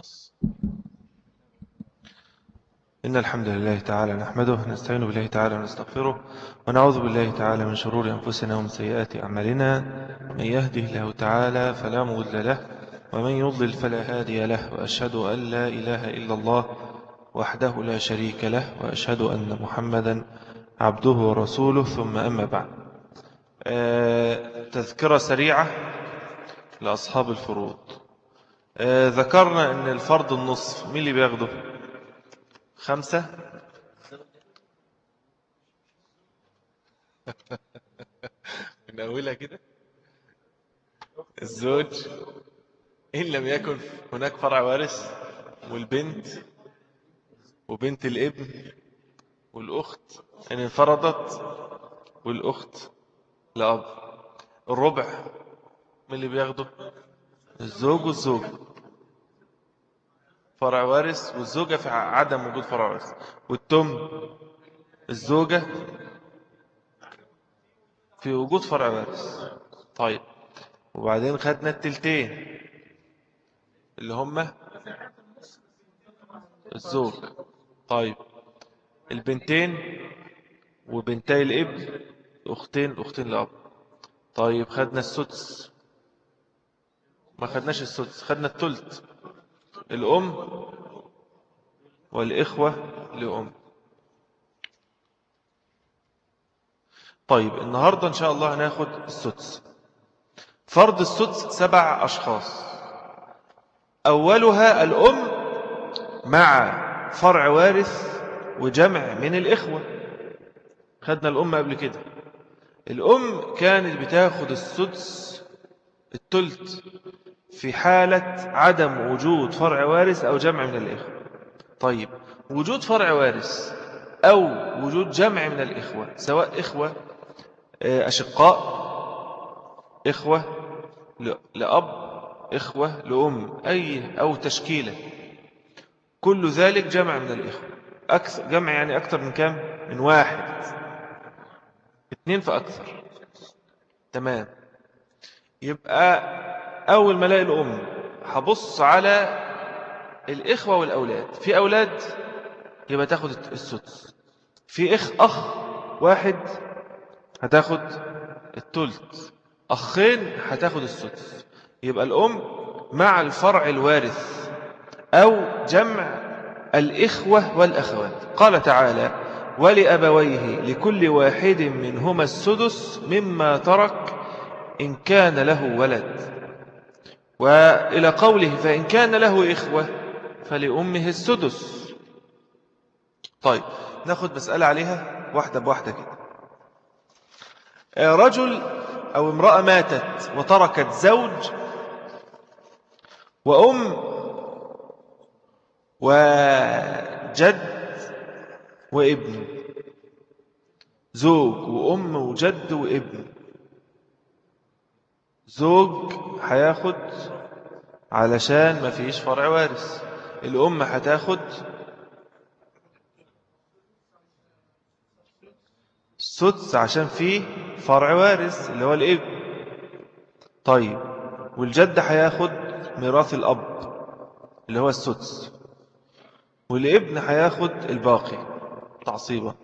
خلاص إن الحمد لله تعالى نحمده نستعين بالله تعالى ونستغفره ونعوذ بالله تعالى من شرور أنفسنا ومن سيئات أعمالنا. من يهده الله تعالى فلا مضل له ومن يضلل فلا هادي له وأشهد أن لا إله إلا الله وحده لا شريك له وأشهد أن محمدا عبده ورسوله. ثم أما بعد. آه، تذكرة سريعة لأصحاب الفروض. آه، ذكرنا أن الفرض النصف مين اللي بياخده؟ خمسة؟ من أولها كده؟ الزوج. إن لم يكن هناك فرع وارث والبنت وبنت الابن والأخت إن انفرضت والأخت لأب. الربع من اللي بياخده؟ الزوج والزوج فرع وارث والزوجة في عدم وجود فرع وارث. والتم الزوجة في وجود فرع وارث. طيب. وبعدين خدنا التلتين اللي هم الزوج. طيب. البنتين وبنتي الابن أختين أختين لأب. طيب خدنا السدس. ما خدناش السدس خدنا التلت. الأم والإخوة لأم. طيب النهاردة إن شاء الله هناخد السدس. فرض السدس سبع أشخاص. أولها الأم مع فرع وارث وجمع من الإخوة. خدنا الأم قبل كده. الأم كانت بتاخد السدس التلت. في حالة عدم وجود فرع وارث أو جمع من الإخوة. طيب وجود فرع وارث أو وجود جمع من الإخوة سواء إخوة أشقاء إخوة لأب إخوة لأم أي أو تشكيلة كل ذلك جمع من الإخوة. أكثر جمع يعني أكثر من كام؟ من واحد. اثنين فأكثر. تمام. يبقى أول ما ألاقي الأم هبص على الإخوة والأولاد. في أولاد يبقى تاخد السدس. في إخ أخ واحد هتاخد التلت. أخين هتاخد السدس. يبقى الأم مع الفرع الوارث أو جمع الإخوة والأخوات. قال تعالى ولأبويه لكل واحد منهما السدس مما ترك إن كان له ولد. وإلى قوله فإن كان له إخوة فلأمه السدس. طيب ناخد مسألة عليها واحدة بواحدة كده. رجل أو امرأة ماتت وتركت زوج وأم وجد وابن. زوج وأم وجد وابن. زوج هياخد علشان ما فيش فرع وارث. الأم هتاخد سدس عشان فيه فرع وارث اللي هو الإبن. طيب والجد هياخد ميراث الأب اللي هو السدس. والإبن هياخد الباقي. تعصيبا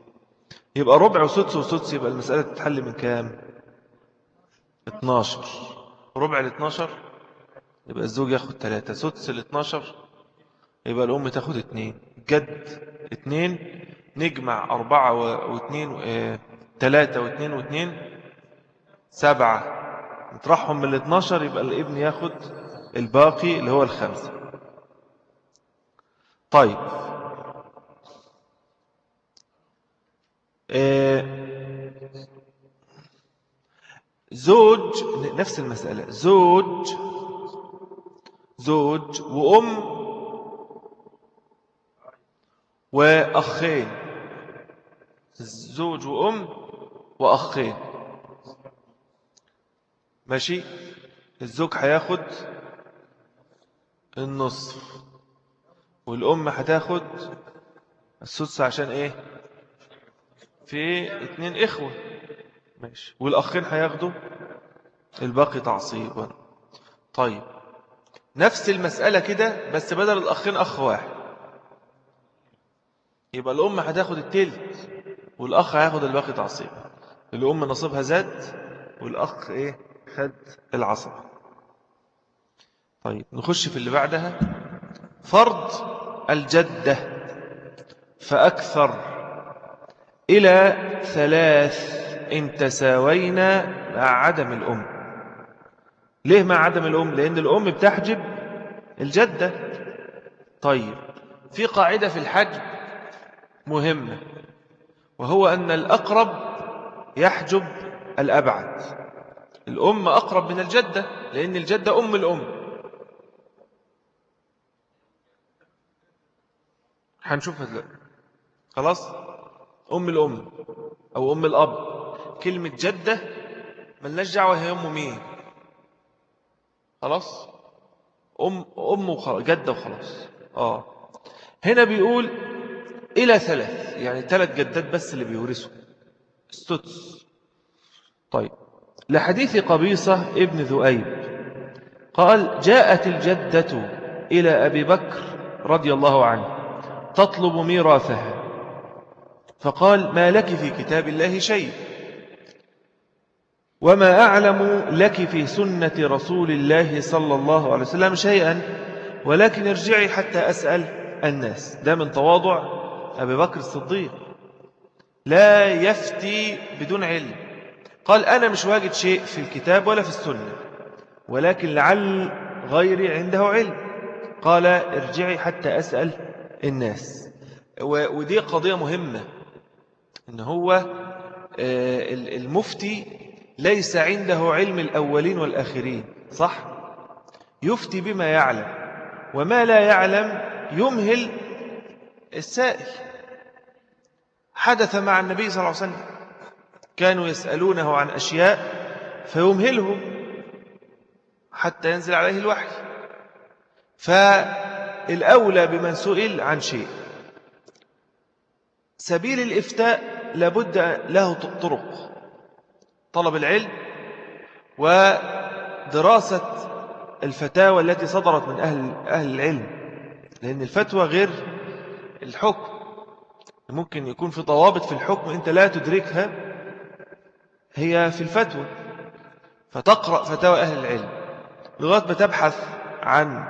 يبقى ربع وسدس وسدس يبقى المسألة تتحل من كام؟ 12 ربع ال 12 يبقى الزوج ياخد 3 سدس ال 12 يبقى الأم تاخد 2 جد 2 نجمع 4 و2 3 و2 و2 7 نطرحهم من ال 12 يبقى الابن ياخد الباقي اللي هو الخمسة. طيب. زوج نفس المسألة. زوج زوج وأم وأخين. زوج وأم وأخين. ماشي؟ الزوج هياخد النصف والأم هتاخد السدس عشان إيه؟ في اتنين إخوة. ماشي. والأخين هياخدوا الباقي تعصيبا. طيب. نفس المسألة كده بس بدل الأخين أخ واحد. يبقى الأم هتاخد التلت والأخ هياخد الباقي تعصيب. الأم نصيبها زاد والأخ إيه؟ خد العصب. طيب نخش في اللي بعدها. فرض الجدة فأكثر إلى ثلاث إن تساوينا مع عدم الأم. ليه مع عدم الأم؟ لأن الأم بتحجب الجدة. طيب في قاعدة في الحجب مهمة وهو أن الأقرب يحجب الأبعد. الأم أقرب من الجدة لأن الجدة أم الأم. هنشوفها دلوقتي خلاص؟ أم الأم أو أم الأب. كلمة جدة ملناش دعوة هي أم مين. خلاص؟ أم, أم وخلاص جدة وخلاص. آه. هنا بيقول إلى ثلاث يعني ثلاث جدات بس اللي بيورثوا. السدس طيب. لحديث قبيصة ابن ذؤيب قال جاءت الجدة إلى أبي بكر رضي الله عنه تطلب ميراثها. فقال ما لك في كتاب الله شيء؟ وما أعلم لك في سنة رسول الله صلى الله عليه وسلم شيئا ولكن ارجعي حتى أسأل الناس. ده من تواضع أبي بكر الصديق. لا يفتي بدون علم. قال أنا مش واجد شيء في الكتاب ولا في السنة ولكن لعل غيري عنده علم. قال ارجعي حتى أسأل الناس. ودي قضية مهمة إن هو آه، المفتي ليس عنده علم الأولين والآخرين صح؟ يفتي بما يعلم وما لا يعلم يمهل السائل. حدث مع النبي صلى الله عليه وسلم كانوا يسألونه عن أشياء فيمهلهم حتى ينزل عليه الوحي. فالأولى بمن سئل عن شيء سبيل الإفتاء لابد له طرق. طلب العلم ودراسة الفتاوى التي صدرت من أهل, أهل العلم. لأن الفتوى غير الحكم. ممكن يكون في ضوابط في الحكم أنت لا تدركها هي في الفتوى. فتقرأ فتاوى أهل العلم. لغاية ما تبحث عن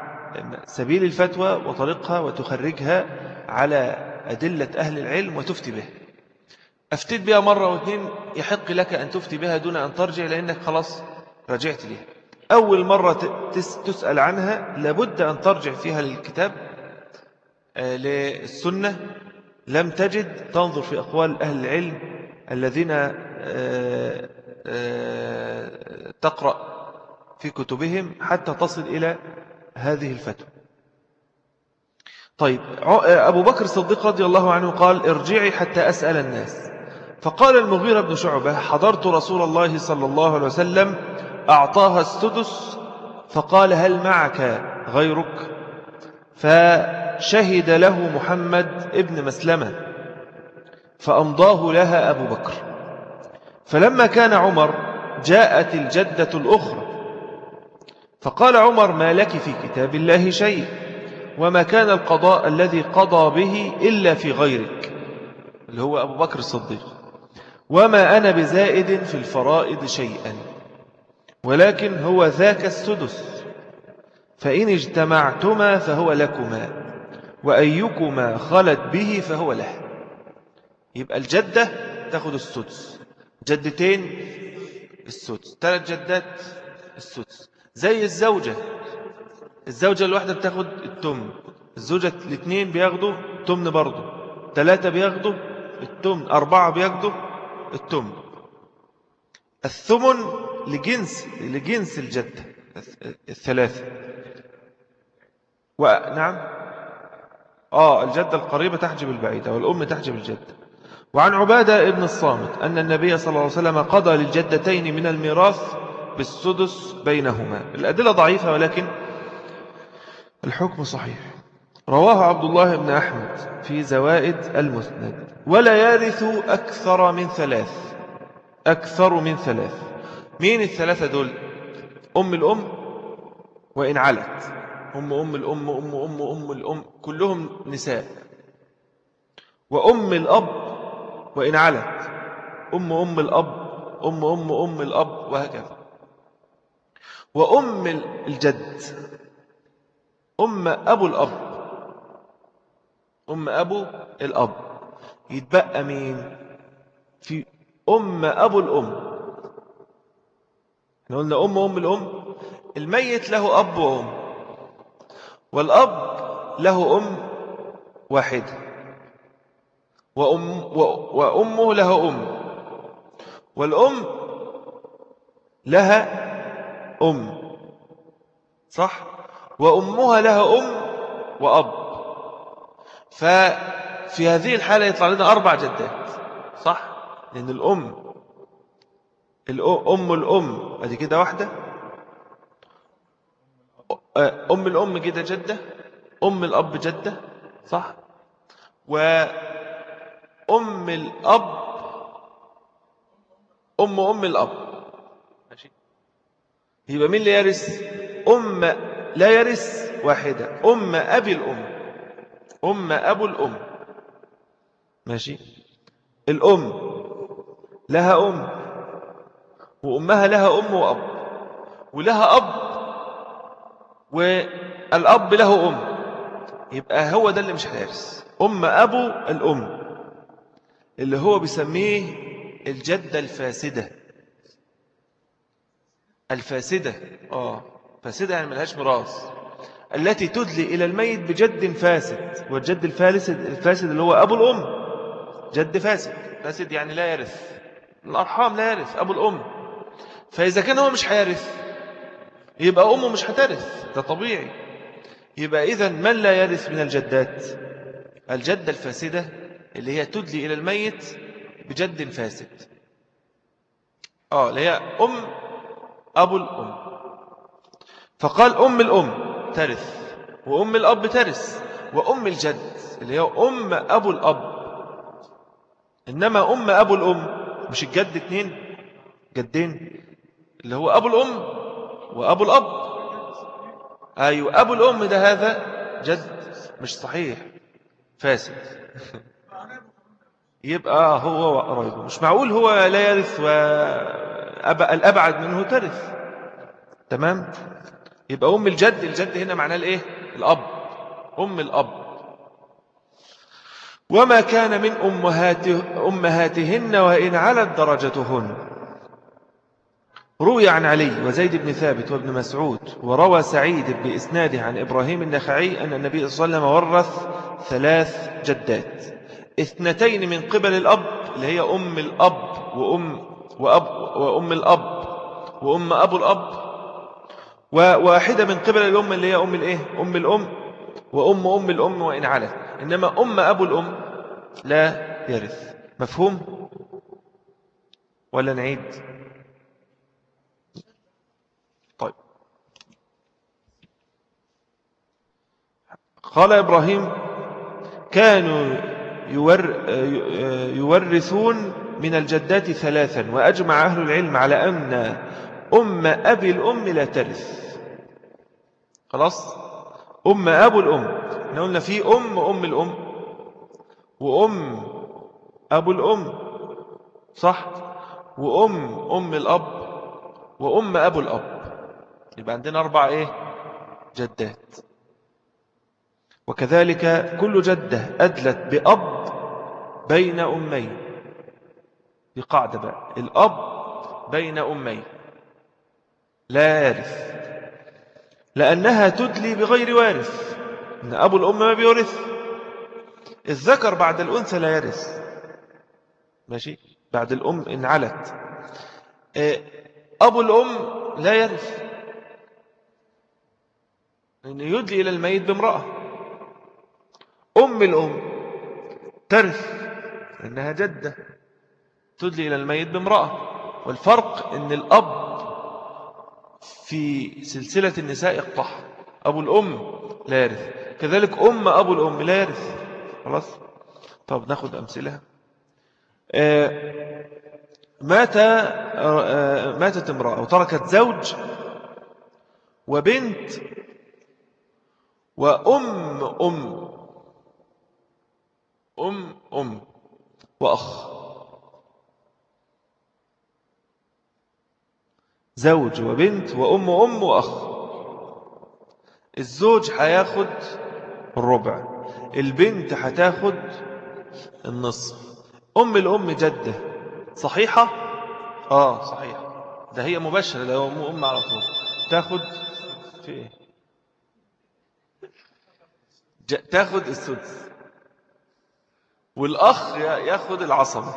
سبيل الفتوى وطريقها وتخرجها على أدلة أهل العلم وتفتي به. أفتيت بها مرة واثنين يحق لك أن تفتي بها دون أن ترجع لأنك خلاص رجعت لها أول مرة تسأل عنها لابد أن ترجع فيها للكتاب آه، للسنة. لم تجد تنظر في أقوال أهل العلم الذين آه، آه، تقرأ في كتبهم حتى تصل إلى هذه الفتوى. طيب أبو بكر الصديق رضي الله عنه قال ارجعي حتى أسأل الناس. فقال المغيرة بن شعبة حضرت رسول الله صلى الله عليه وسلم أعطاها السدس فقال هل معك غيرك؟ فشهد له محمد ابن مسلمة فأمضاه لها أبو بكر. فلما كان عمر جاءت الجدة الأخرى فقال عمر ما لك في كتاب الله شيء وما كان القضاء الذي قضى به إلا في غيرك. اللي هو أبو بكر الصديق. وما أنا بزائد في الفرائض شيئا ولكن هو ذاك السدس. فإن اجتمعتما فهو لكما وأيكما خلت به فهو له. يبقى الجدة تأخذ السدس. جدتين السدس. ثلاث جدات السدس. زي الزوجة. الزوجة الواحدة بتاخد التمن. الزوجة الاثنين بياخدوا تمن برضه. ثلاثة بياخدوا التمن. أربعة بياخدوا التمن الثمن لجنس لجنس الجدة الثلاثة. ونعم آه الجدة القريبة تحجب البعيدة والأم تحجب الجدة وعن عبادة ابن الصامت أن النبي صلى الله عليه وسلم قضى للجدتين من الميراث بالسدس بينهما. الأدلة ضعيفة ولكن الحكم صحيح. رواه عبد الله بن أحمد في زوائد المسند. ولا يرث أكثر من ثلاث أكثر من ثلاث. مين الثلاثة دول؟ أم الأم وإن علت. أم أم الأم أم أم أم الأم كلهم نساء. وأم الأب وإن علت. أم أم الأب أم أم أم الأب وهكذا. وأم الجد. أم أبو الأب. أم أبو الأب. يتبقى مين؟ في أم أبو الأم. إحنا قلنا أم أم الأم. الميت له أب وأم. والأب له أم واحدة وأم وأمه له أم. والأم لها أم. صح؟ وأمها لها أم وأب. ففي هذه الحالة يطلع لنا أربع جدات صح؟ لأن الأم الأم الأم هذه كده واحدة. أم الأم كده جدة أم الأب جدة صح؟ وأم الأب أم أم الأب. ماشي؟ يبقى مين اللي يرث؟ أم لا يرث واحدة. أم أبي الأم. أم أبو الأم. ماشي. الأم لها أم وأمها لها أم وأب ولها أب والأب له أم. يبقى هو ده اللي مش هيرث أم أبو الأم اللي هو بيسميه الجدة الفاسدة. الفاسدة. آه فاسدة يعني ملهاش مراس التي تدلي إلى الميت بجد فاسد والجد الفاسد الفاسد اللي هو أبو الأم. جد فاسد. فاسد يعني لا يرث. الأرحام لا يرث أبو الأم. فإذا كان هو مش هيرث يبقى أمه مش هترث. ده طبيعي. يبقى إذا من لا يرث من الجدات؟ الجدة الفاسدة اللي هي تدلي إلى الميت بجد فاسد. آه اللي هي أم أبو الأم. فقال أم الأم. ترث وأم الأب ترث وأم الجد اللي هي أم أبو الأب. إنما أم أبو الأم مش الجد اتنين جدين اللي هو أبو الأم وأبو الأب. أيوة أبو الأم ده هذا جد مش صحيح فاسد. يبقى هو قرايبه مش معقول هو لا يرث والأبعد منه ترث. تمام؟ يبقى أم الجد الجد هنا معناه الإيه؟ الأب. أم الأب. وما كان من أمهاته أمهاتهن وإن علت درجتهن. روي عن علي وزيد بن ثابت وابن مسعود وروى سعيد بإسناده عن إبراهيم النخعي أن النبي صلى الله عليه وسلم ورث ثلاث جدات. اثنتين من قبل الأب اللي هي أم الأب وأم, وأب وأم الأب وأم أبو الأب وواحدة من قبل الأم اللي هي أم الإيه؟ أم الأم وأم أم الأم وإن علت. إنما أم أبو الأم لا يرث. مفهوم؟ ولا نعيد؟ طيب. قال إبراهيم كانوا يور يورثون من الجدات ثلاثا وأجمع أهل العلم على أن أم أبي الأم لا ترث. خلاص؟ أم أبو الأم. إحنا قلنا في أم أم الأم. وأم أبو الأم. صح؟ وأم أم الأب. وأم أبو الأب. يبقى عندنا أربع إيه؟ جدات. وكذلك كل جدة أدلت بأب بين أمين. بقاعدة بقى. الأب بين أمين. لا يرث. لأنها تدلي بغير وارث. إن أبو الأم ما بيورث الذكر بعد الأنثى لا يرث. ماشي؟ بعد الأم إن علت آه، أبو الأم لا يرث. لأنه يدلي إلى الميت بامرأة. أم الأم ترث. إنها جدة. تدلي إلى الميت بامرأة. والفرق إن الأب في سلسلة النساء اقطع أبو الأم لا يرث كذلك أم أبو الأم لا يرث خلاص؟ طب ناخد أمثلة. آه، مات آه، ماتت امرأة وتركت زوج وبنت وأم أم أم أم وأخ. زوج وبنت وأم أم وأخ. الزوج هياخد الربع البنت هتاخد النصف. أم الأم جدة صحيحة؟ آه صحيحة. ده هي مباشرة لو أم أم على طول. تاخد في إيه؟ تاخد السدس. والأخ ياخد العصبة.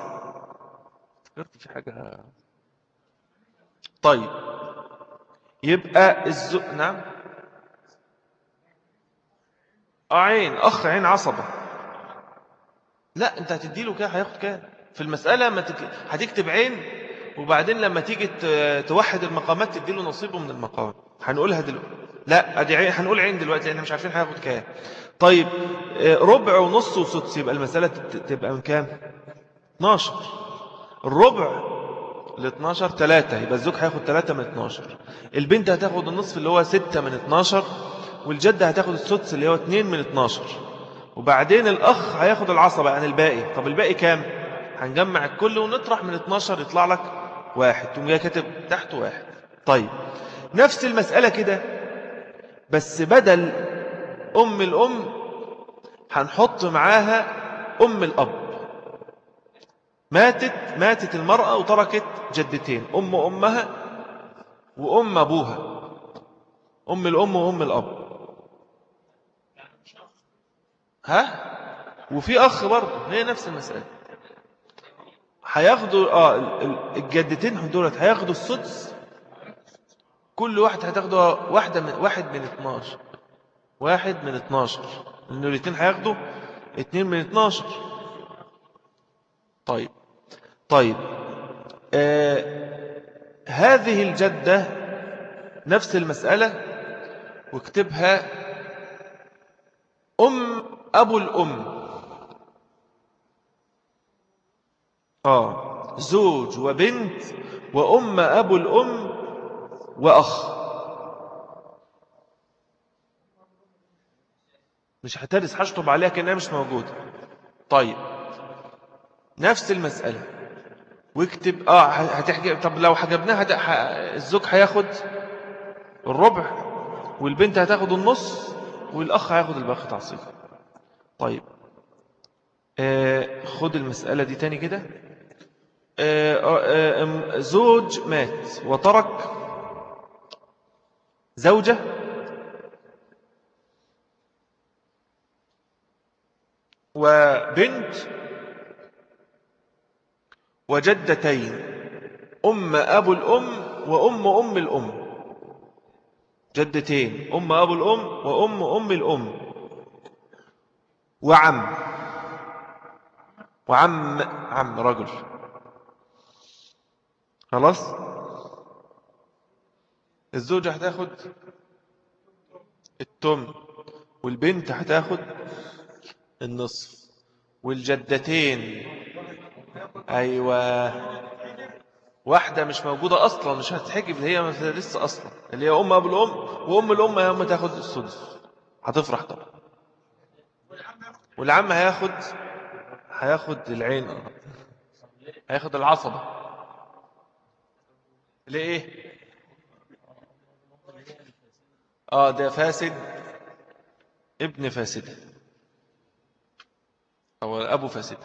فكرت في حاجة؟ طيب. يبقى الزو نعم. آه عين. أخ عين عصبة. لا أنت هتديله كده هياخد كده. في المسألة ما تك... هتكتب عين وبعدين لما تيجي توحد المقامات تديله نصيبه من المقام. هنقولها دلوقتي لا أدي عين هنقول عين دلوقتي لأن مش عارفين هياخد كام. طيب آه، ربع ونص وسدس يبقى المسألة تبقى من كام؟ 12 الربع ل 12 3 يبقى الزوج هياخد 3 من 12 البنت هتاخد النصف اللي هو 6 من 12 والجدة هتاخد السدس اللي هو 2 من 12 وبعدين الأخ هياخد العصبة يعني الباقي. طب الباقي كام؟ هنجمع الكل ونطرح من 12 يطلع لك واحد. تقوم جاي كاتب تحته واحد. طيب نفس المسألة كده بس بدل أم الأم هنحط معاها أم الأب. ماتت ماتت المرأة وتركت جدتين أم أمها وأم أبوها أم الأم وأم الأب. ها؟ وفي أخ برضه هي نفس المسألة. هياخدوا آه الجدتين دولت هياخدوا السدس. كل واحد هتاخدوا واحدة من واحد من 12 واحد من 12 لأنه الاثنين هياخدوا اتنين من 12 طيب. طيب آه هذه الجدة نفس المسألة واكتبها أم أبو الأم. آه زوج وبنت وأم أبو الأم وأخ. مش هترس هشطب عليها كأنها مش موجودة. طيب نفس المسألة. واكتب آه هتحجب طب لو حجبناها الزوج هياخد الربع والبنت هتاخد النص والأخ هياخد الباقي تعصيب طيب آه خد المسألة دي تاني كده. آه آه زوج مات وترك زوجة. وبنت وجدتين أم أبو الأم وأم أم الأم. جدتين أم أبو الأم وأم أم الأم. وعم وعم عم رجل. خلاص؟ الزوجة هتاخد التم والبنت هتاخد النصف. والجدتين أيوة. واحدة مش موجودة أصلا مش هتحجب اللي هي لسه أصلا. اللي هي أم أبو الأم وأم الأم هي أم تاخد السدس. هتفرح طبعا. والعم هياخد هياخد العين. هياخد العصبة. ليه آه ده فاسد. ابن فاسد. أو أبو فاسد.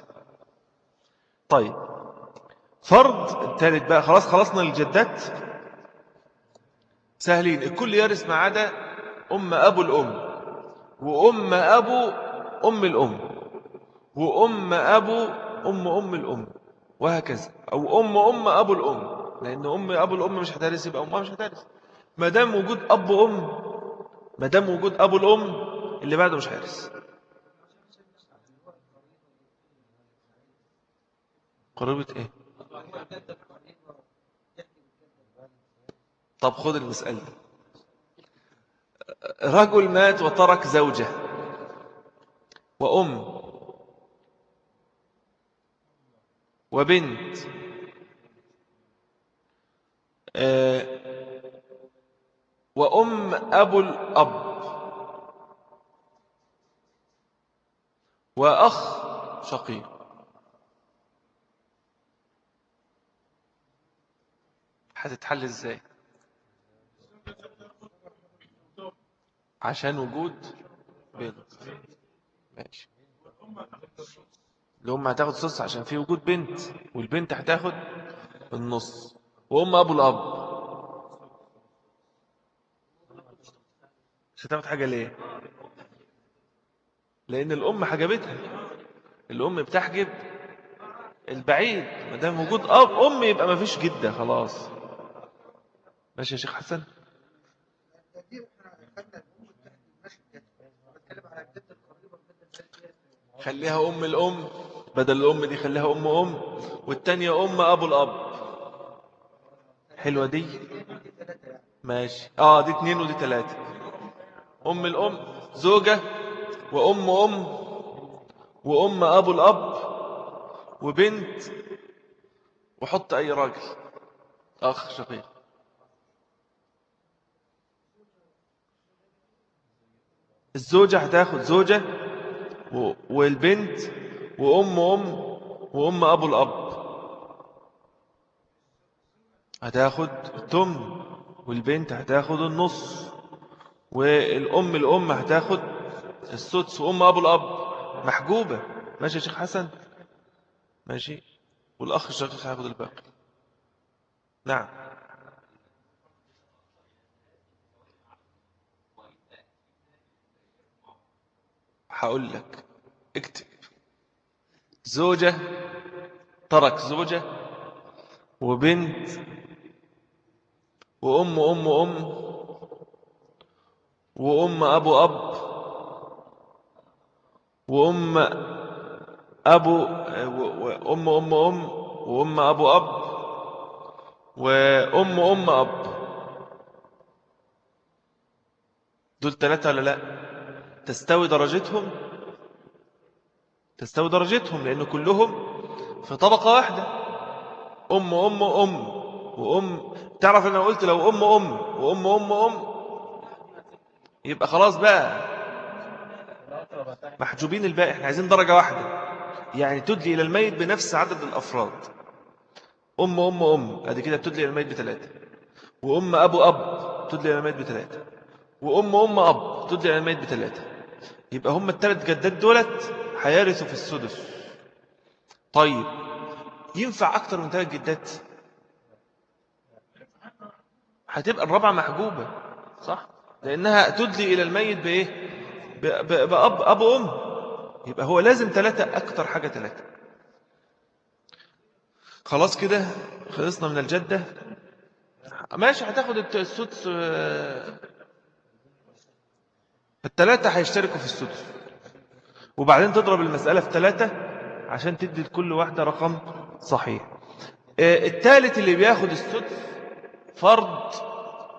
طيب. فرض الثالث بقى خلاص خلصنا الجدات. سهلين الكل يرث ما عدا أم أبو الأم وأم أبو أم الأم وأم أبو أم أم الأم وهكذا. أو أم أم أبو الأم لأن أم أبو الأم مش هترث يبقى أمها مش هترث. ما دام وجود أب ام ما دام وجود أبو الأم اللي بعده مش حارس قريبة إيه؟ طب خد المسألة. رجل مات وترك زوجة. وأم. وبنت. آه، وأم أبو الأب. وأخ شقيق. هتتحل إزاي؟ عشان وجود بنت ماشي. الأم هتاخد سدس عشان في وجود بنت والبنت هتاخد النص. وأم أبو الأب. مش هتاخد حاجة ليه؟ لأن الأم حجبتها. الأم بتحجب البعيد. ما دام وجود أب أم يبقى ما فيش جدة خلاص. ماشي يا شيخ حسن. خليها أم الأم بدل الأم دي خليها أم أم والتانية أم أبو الأب. حلوة دي؟ ماشي. آه دي اتنين ودي تلاتة. أم الأم زوجة وأم أم وأم أبو الأب وبنت وحط أي راجل. أخ شقيق. الزوجة هتاخد زوجة والبنت وأم أم وأم أبو الأب. هتاخد التم والبنت هتاخد النص والأم الأم هتاخد السدس وأم أبو الأب. محجوبة. ماشي يا شيخ حسن؟ ماشي. والأخ الشقيق هياخد الباقي. نعم. هقول لك اكتب. زوجة ترك زوجة وبنت وأم أم أم وأم أبو أب وأم أبو وأم أم أم وأم أبو أب وأم أم أب. دول ثلاثة ولا لأ؟ تستوي درجتهم؟ تستوي درجتهم لأن كلهم في طبقة واحدة. أم أم أم وأم. تعرف أنا قلت لو أم أم وأم أم أم يبقى خلاص بقى محجوبين الباقي. إحنا عايزين درجة واحدة. يعني تدلي إلى الميت بنفس عدد الأفراد. أم أم أم. هذه كده بتدلي إلى الميت بثلاثة وأم أبو أب تدلي إلى الميت بثلاثة وأم أم أب. تدلي إلى الميت بثلاثة يبقى هم الثلاث جدات دولت هيرثوا في السدس. طيب ينفع أكتر من ثلاث جدات هتبقى الرابعة محجوبة صح؟ لأنها تدلي إلى الميت بإيه؟ بأب أب أم يبقى هو لازم ثلاثة أكتر حاجة ثلاثة خلاص كده خلصنا من الجدة. ماشي هتاخد السدس الثلاثة هيشتركوا في السدس. وبعدين تضرب المسألة في ثلاثة عشان تدي لكل واحدة رقم صحيح. آه، الثالث اللي بياخد السدس فرض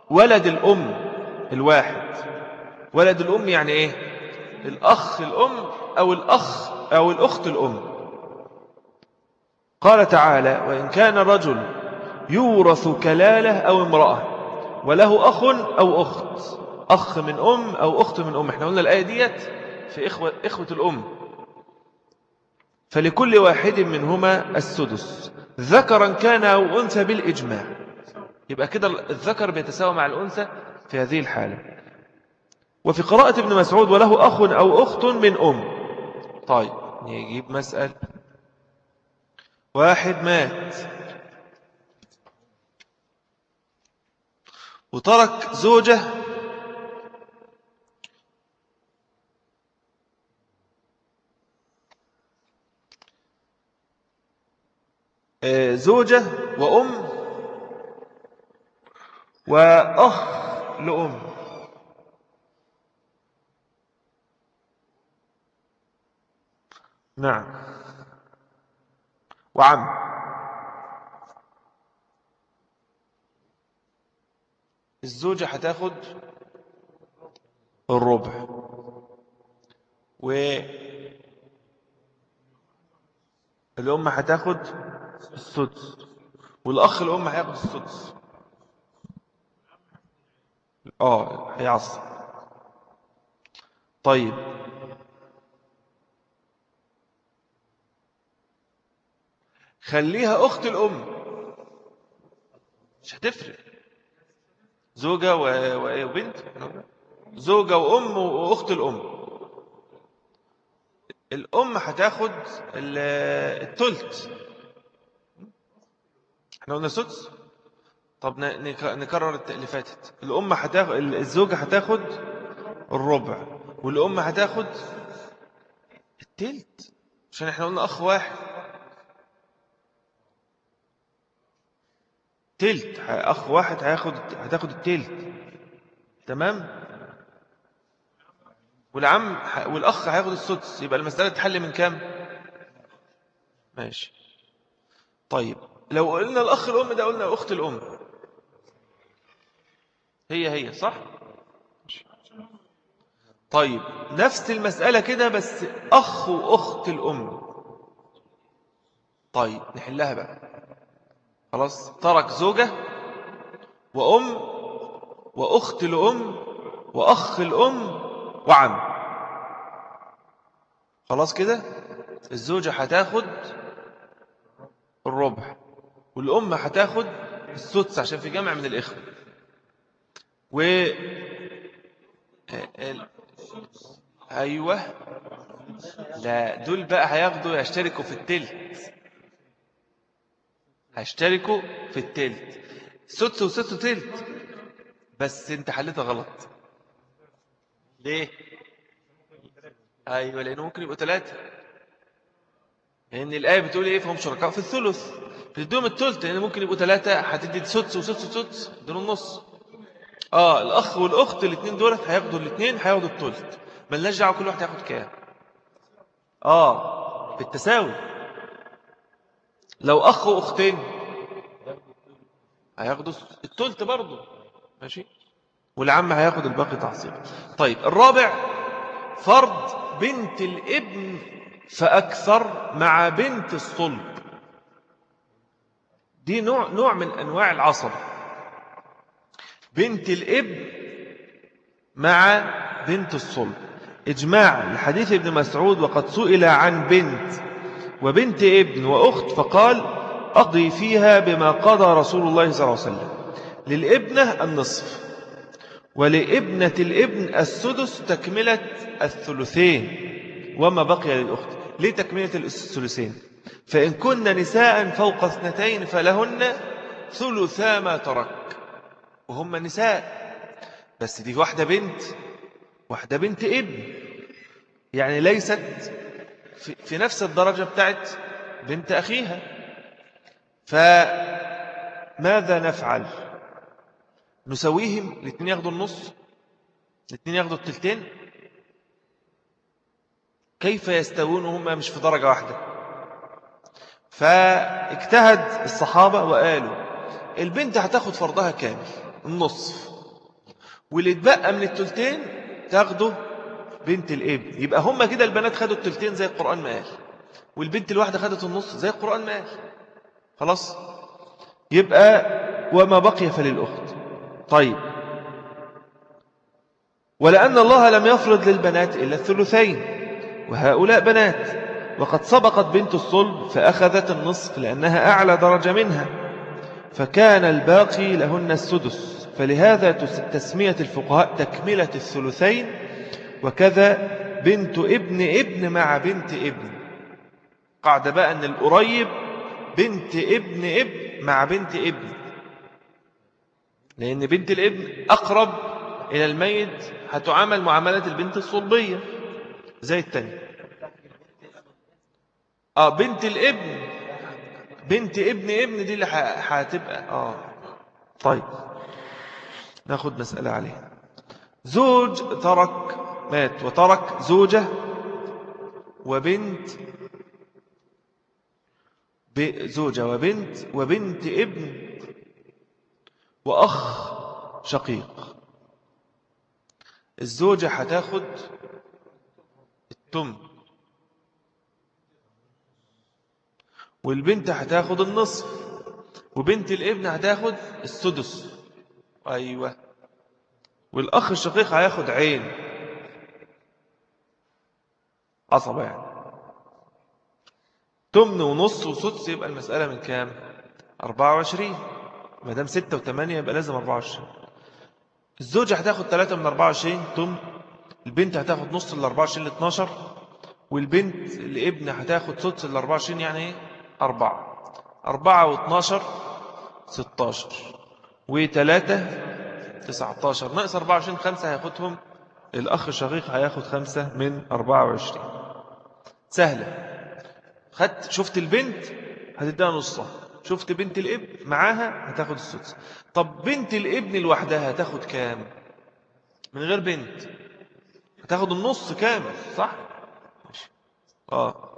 ولد الأم الواحد. ولد الأم يعني إيه؟ الأخ الأم أو الأخ أو الأخت الأم. قال تعالى وإن كان رجل يورث كلالة أو امرأة وله أخ أو أخت أخ من أم أو أخت من أم. إحنا قلنا الآية ديت في إخوة, إخوة الأم. فلكل واحد منهما السدس. ذكرا كان أو أنثى بالإجماع. يبقى كده الذكر بيتساوى مع الأنثى في هذه الحالة. وفي قراءة ابن مسعود وله أخ أو أخت من أم. طيب نجيب مسألة. واحد مات. وترك زوجة آه، زوجة وأم وأخ لأم. نعم. وعم. الزوجة هتاخد الربع. و الأم هتاخد السدس. والأخ الأم هياخد السدس. آه هيعصب. طيب. خليها أخت الأم. مش هتفرق. زوجة وبنت. زوجة وأم وأخت الأم. الأم هتاخد التلت. إحنا قلنا سدس طب نكرر اللي فاتت. الأم هتاخد الزوجة هتاخد الربع والأم هتاخد التلت. عشان إحنا قلنا أخ واحد. تلت. أخ واحد هياخد هتاخد التلت. تمام؟ والعم والأخ هياخد السدس. يبقى المسألة تحل من كام؟ ماشي. طيب. لو قلنا الأخ الأم ده قلنا أخت الأم. هي هي صح؟ طيب نفس المسألة كده بس أخ وأخت الأم. طيب نحلها بقى. خلاص ترك زوجة وأم وأخت الأم وأخ الأم وعم. خلاص كده؟ الزوجة هتاخد والأم هتاخد السدس عشان في جمع من الإخوة. و أيوة. لا دول بقى هياخدوا يشتركوا في التلت. هيشتركوا في التلت. سدس وسدس وتلت. بس انت حلتها غلط. ليه؟ أيوه لأنه ممكن يبقوا ثلاثة لأن الآية بتقول إيه؟ فهم شركاء في الثلث. بتديهم الثلث لأن ممكن يبقوا ثلاثة هتدي سدس وسدس وسدس دول النص. آه الأخ والأخت الاثنين دولت هياخدوا الاثنين هياخدوا الثلث. ملناش دعوة كل واحد هياخد كام. آه بالتساوي. لو أخ وأختين هياخدوا الثلث برضه. ماشي؟ والعم هياخد الباقي تعصيب. طيب الرابع فرض بنت الابن فأكثر مع بنت الصلب. دي نوع, نوع من أنواع العصب. بنت الابن مع بنت الصلب. إجماع لحديث ابن مسعود وقد سئل عن بنت وبنت ابن وأخت فقال أقضي فيها بما قضى رسول الله صلى الله عليه وسلم. للإبنة النصف ولإبنة الإبن السدس تكملة الثلثين. وما بقي للأخت. ليه تكملة الثلثين؟ فإن كن نساء فوق اثنتين فلهن ثلثا ما ترك. وهم نساء. بس دي واحدة بنت. واحدة بنت ابن. يعني ليست في نفس الدرجة بتاعت بنت أخيها. فماذا نفعل؟ نسويهم الاثنين ياخدوا النص الاثنين ياخدوا التلتين كيف يستوون هما مش في درجة واحدة. فاجتهد الصحابة وقالوا البنت هتاخد فرضها كامل النصف. واللي اتبقى من التلتين تاخده بنت الابن. يبقى هما كده البنات خدوا التلتين زي القرآن ما قال والبنت الواحدة خدت النص زي القرآن ما قال. خلاص؟ يبقى وما بقي فللأخت. طيب. ولأن الله لم يفرض للبنات إلا الثلثين. وهؤلاء بنات. وقد سبقت بنت الصلب فأخذت النصف لأنها أعلى درجة منها. فكان الباقي لهن السدس. فلهذا تسمية الفقهاء تكملة الثلثين. وكذا بنت ابن ابن مع بنت ابن. قاعدة بقى أن القريب بنت ابن ابن مع بنت ابن. لأن بنت الابن أقرب إلى الميت هتعامل معاملة البنت الصلبية. زي التاني. آه بنت الابن. بنت ابن ابن دي اللي هتبقى. آه. طيب. ناخد مسألة عليها. زوج ترك مات وترك زوجة وبنت زوجة وبنت وبنت ابن وأخ شقيق. الزوجة هتاخد التم والبنت هتاخد النصف. وبنت الابن هتاخد السدس. أيوة. والأخ الشقيق هياخد عين. عصبة يعني. تمن ونص وسدس يبقى المسألة من كام؟ 24 ما دام 6 و8 يبقى لازم 24 الزوجة هتاخد 3 من 24 تمن البنت هتاخد نص ال 24 ل 12 والبنت الابن هتاخد سدس ال 24 يعني إيه؟ 4 4 و12 16 و3 19 ناقص 24 5 هياخدهم الأخ الشقيق هياخد 5 من 24 سهلة. خدت شفت البنت هتديها نصها. شفت بنت الابن معاها هتاخد السدس طب بنت الابن لوحدها هتاخد كام؟ من غير بنت. هتاخد النص كامل صح ماشي. آه.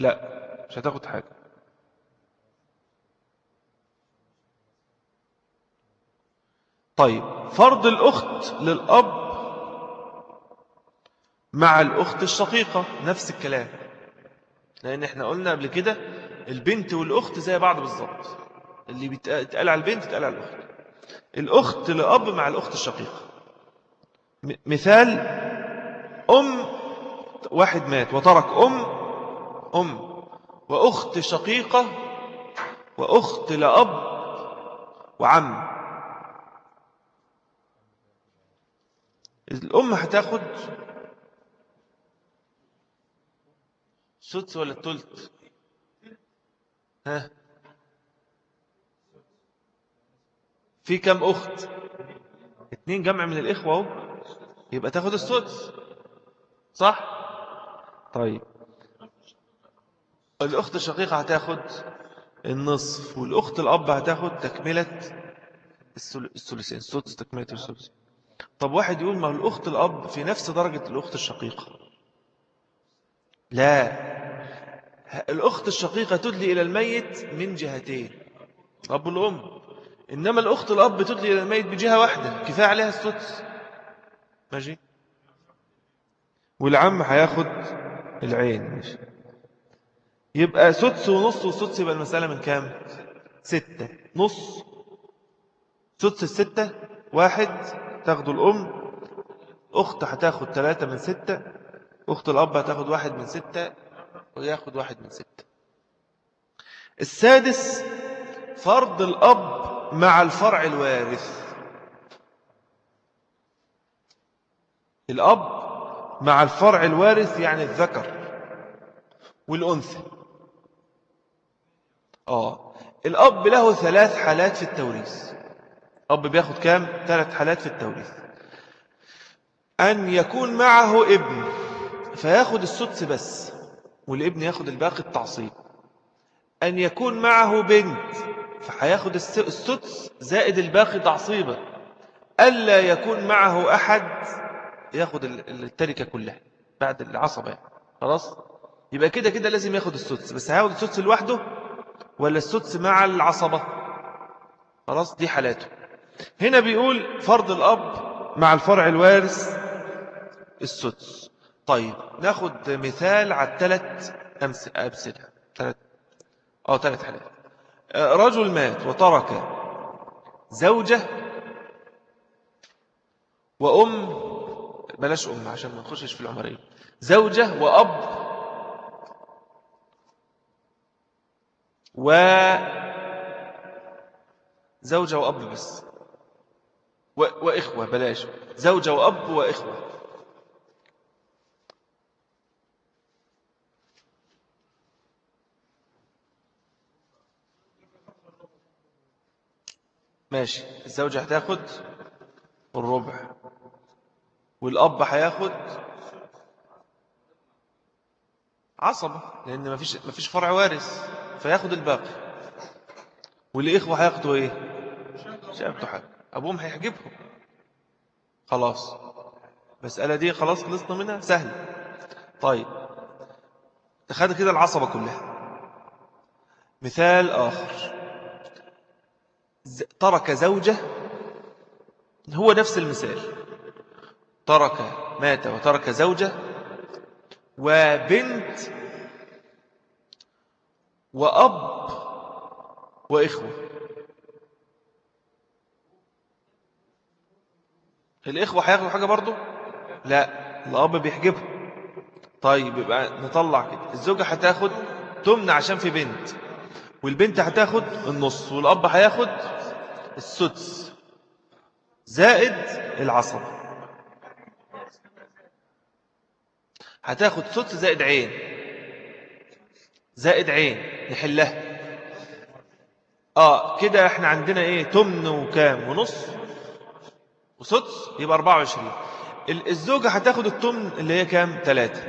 لا مش هتاخد حاجة طيب فرض الأخت للأب مع الأخت الشقيقة نفس الكلام لأن إحنا قلنا قبل كده البنت والأخت زي بعض بالظبط اللي بيتقال على البنت يتقال على الأخت. الأخت لأب مع الأخت الشقيقة. مثال أم واحد مات وترك أم أم. وأخت شقيقة وأخت لأب وعم. الأم هتاخد سدس ولا التلت؟ ها؟ في كم أخت؟ اتنين جمع من الإخوة أهو. يبقى تاخد السدس. صح؟ طيب. الأخت الشقيقة هتاخد النصف والأخت الأب هتاخد تكملة الثلثين. السدس تكملة الثلثين طب واحد يقول ما الأخت الأب في نفس درجة الأخت الشقيقة. لا. الأخت الشقيقة تدلي إلى الميت من جهتين أب الأم إنما الأخت الأب تدلي إلى الميت بجهة واحدة كفاية عليها السدس. ماشي؟ والعم هياخد العين ماشي. يبقى سدس ونص وسدس يبقى المسألة من كام؟ ستة. نص. سدس الستة واحد. تاخدوا الأم. أخت هتاخد ثلاثة من ستة. أخت الأب هتاخد واحد من ستة وياخد واحد من ستة. السادس فرض الأب مع الفرع الوارث. الأب مع الفرع الوارث يعني الذكر والأنثى. آه. الأب له ثلاث حالات في التوريث. أب بياخد كام؟ ثلاث حالات في التوريث. أن يكون معه ابن فياخد السدس بس والابن ياخد الباقي التعصيب. أن يكون معه بنت فهياخد السدس زائد الباقي تعصيبا. ألا يكون معه أحد ياخد التركة كلها بعد العصبة خلاص؟ يبقى كده كده لازم ياخد السدس. بس هياخد السدس لوحده ولا السدس مع العصبة؟ خلاص؟ دي حالاته. هنا بيقول فرض الأب مع الفرع الوارث السدس. طيب ناخد مثال على الثلاث أمثلة. ثلاث أو ثلاث حالات. رجل مات وترك زوجة وأم بلاش أم عشان ما نخشش في العمرية. زوجة وأب و زوجة وأب بس. و... وإخوة بلاش. زوجة وأب وإخوة. ماشي. الزوجة هتاخد الربع والأب هياخد عصبة لأن مفيش, مفيش فرع وارث فياخد الباقي. والإخوة هياخدوا إيه؟ شافتوا حاجة. أبوهم هيحجبهم. خلاص. مسألة دي خلاص خلصنا منها؟ سهل طيب. خد كده العصبة كلها. مثال آخر. ترك زوجة هو نفس المثال. ترك مات وترك زوجة وبنت وأب وإخوة. الإخوة هياخدوا حاجة برضو؟ لا الأب بيحجبه طيب يبقى نطلع كده. الزوجة هتاخد تمنع عشان في بنت. والبنت هتاخد النص والأب هياخد السدس. زائد العصب. هتاخد سدس زائد عين. زائد عين نحلها آه كده إحنا عندنا إيه؟ تمن وكام؟ ونص. وسدس يبقى 24 الزوجة هتاخد التمن اللي هي كام؟ 3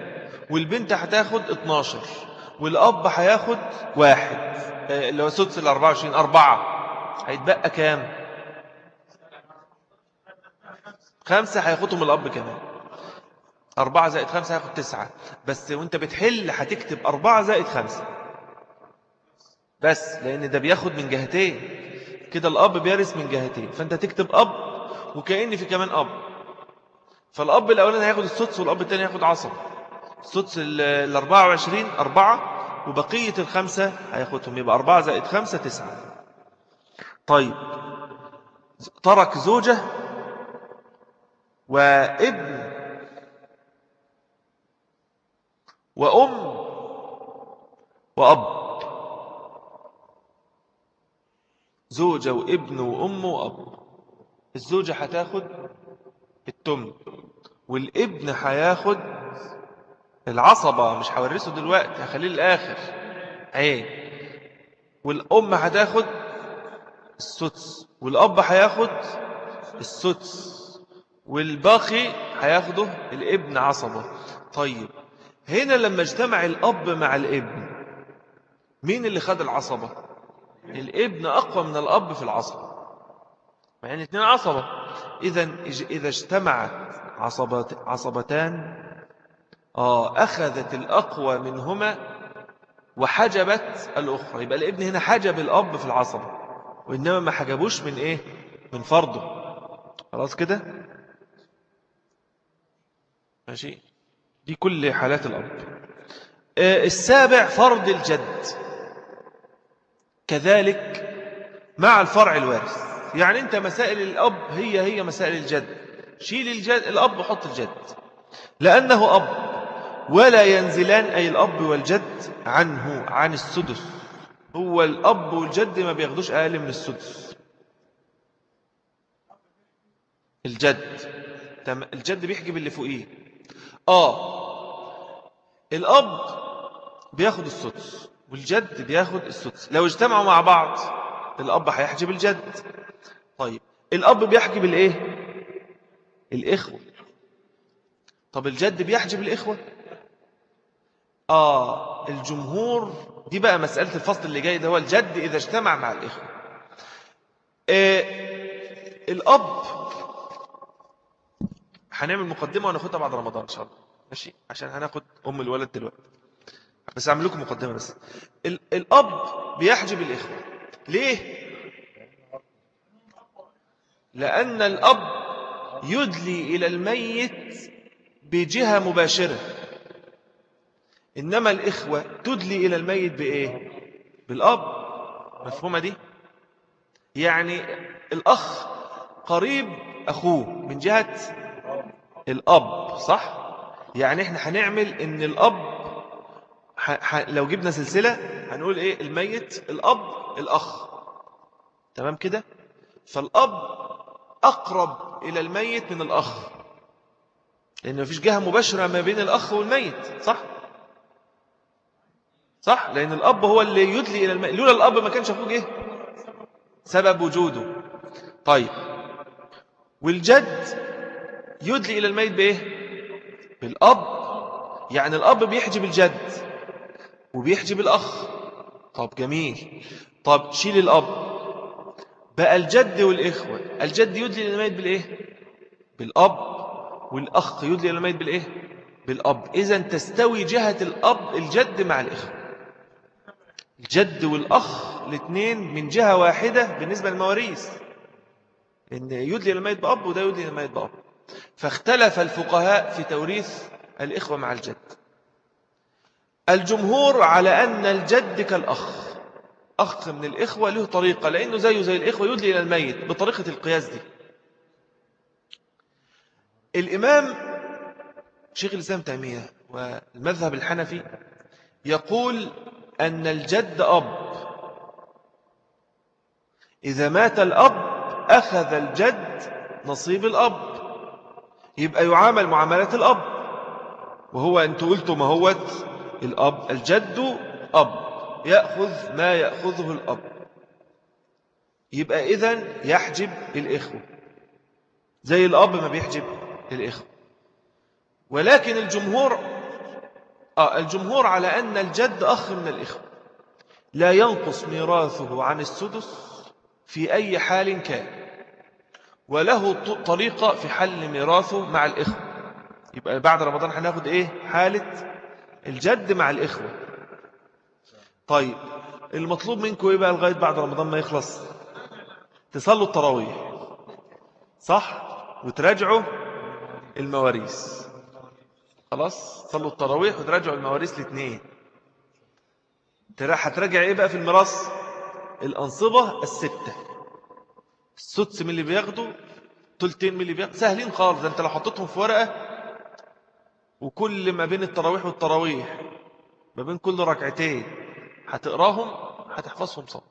والبنت هتاخد 12 والأب هياخد واحد. اللي هو سدس ال 24 أربعة. هيتبقى كام؟ خمسة هياخدهم الأب كمان. أربعة زائد خمسة هياخد تسعة. بس وأنت بتحل هتكتب أربعة زائد خمسة. بس لأن ده بياخد من جهتين. كده الأب بيرث من جهتين. فأنت تكتب أب وكأن في كمان أب. فالأب الأولاني هياخد السدس والأب الثاني هياخد عصب. السدس ال 24 أربعة. وبقية الخمسة هياخدهم. يبقى أربعة زائد خمسة تسعة. طيب ترك زوجة وابن وأم وأب. زوجة وابن وأم وأب. الزوجة هتاخد التم والابن هياخد العصبة مش هورثه دلوقتي هخليه للآخر. عين والأم هتاخد السدس والأب هياخد السدس والباقي هياخده الابن عصبة. طيب هنا لما اجتمع الأب مع الابن مين اللي خد العصبة؟ الابن أقوى من الأب في العصبة. يعني اثنين عصبة. إذا إذا اجتمعت عصبت عصبتان آه أخذت الأقوى منهما وحجبت الأخرى. يبقى الابن هنا حجب الأب في العصبة وإنما ما حجبوش من إيه؟ من فرضه. خلاص كده؟ ماشي؟ دي كل حالات الأب. آه، السابع فرض الجد. كذلك مع الفرع الوارث. يعني أنت مسائل الأب هي هي مسائل الجد. شيل الجد الأب وحط الجد. لأنه أب. ولا ينزلان أي الأب والجد عنه عن السدس. هو الأب والجد ما بياخدوش أقل من السدس. الجد. الجد بيحجب اللي فوقيه. آه. الأب بياخد السدس والجد بياخد السدس. لو اجتمعوا مع بعض الأب هيحجب الجد. طيب الأب بيحجب الإيه؟ الإخوة. طب الجد بيحجب الإخوة؟ آه الجمهور دي بقى مسألة الفصل اللي جاي ده هو الجد إذا اجتمع مع الإخوة. آه الأب هنعمل مقدمة وناخدها بعد رمضان إن شاء الله. ماشي؟ عشان هناخد أم الولد دلوقتي. بس أعمل لكم مقدمة بس. الأب بيحجب الإخوة. ليه؟ لأن الأب يدلي إلى الميت بجهة مباشرة. إنما الإخوة تدلي إلى الميت بإيه؟ بالأب مفهومة دي؟ يعني الأخ قريب أخوه من جهة الأب صح؟ يعني إحنا هنعمل إن الأب ح... لو جبنا سلسلة هنقول إيه الميت الأب الأخ تمام كده؟ فالأب أقرب إلى الميت من الأخ لأن مفيش جهة مباشرة ما بين الأخ والميت صح؟ صح؟ لأن الأب هو اللي يدلي إلى الميت لولا الأب ما كانش أخوه جه سبب وجوده. طيب. والجد يدلي إلى الميت بإيه؟ بالأب. يعني الأب بيحجب الجد وبيحجب الأخ. طب جميل. طب شيل الأب. بقى الجد والإخوة. الجد يدلي إلى الميت بالإيه؟ بالأب. والأخ يدلي إلى الميت بالإيه؟ بالأب. إذا تستوي جهة الأب الجد مع الإخوة. الجد والأخ الاثنين من جهة واحدة بالنسبة للمواريث. إن يدلي الميت بأب وده يدلي الميت بأب. فاختلف الفقهاء في توريث الإخوة مع الجد. الجمهور على أن الجد كالأخ. أخ من الإخوة له طريقة لأنه زيه زي الإخوة يدلي إلى الميت بطريقة القياس دي. الإمام شيخ الإسلام تيمية والمذهب الحنفي يقول أن الجد أب. إذا مات الأب أخذ الجد نصيب الأب. يبقى يعامل معاملة الأب. وهو أنت قلت ما هو الأب. الجد أب. يأخذ ما يأخذه الأب. يبقى إذن يحجب الإخوة. زي الأب ما بيحجب الإخوة. ولكن الجمهور آه الجمهور على أن الجد أخ من الإخوة. لا ينقص ميراثه عن السدس في أي حال كان وله طريقة في حل ميراثه مع الإخوة. يبقى بعد رمضان هناخد إيه؟ حالة الجد مع الإخوة. طيب المطلوب منكم إيه بقى لغاية بعد رمضان ما يخلص؟ تصلوا التراويح صح؟ وتراجعوا المواريث. خلاص صلوا التراويح وتراجعوا المواريث الاثنين. هتراجع إيه بقى في الميراث؟ الأنصبة الستة. السدس من اللي بياخدوا تلتين من اللي بياخدوا. سهلين خالص ده انت لو حطيتهم في ورقة وكل ما بين التراويح والتراويح ما بين كل ركعتين هتقراهم هتحفظهم صم.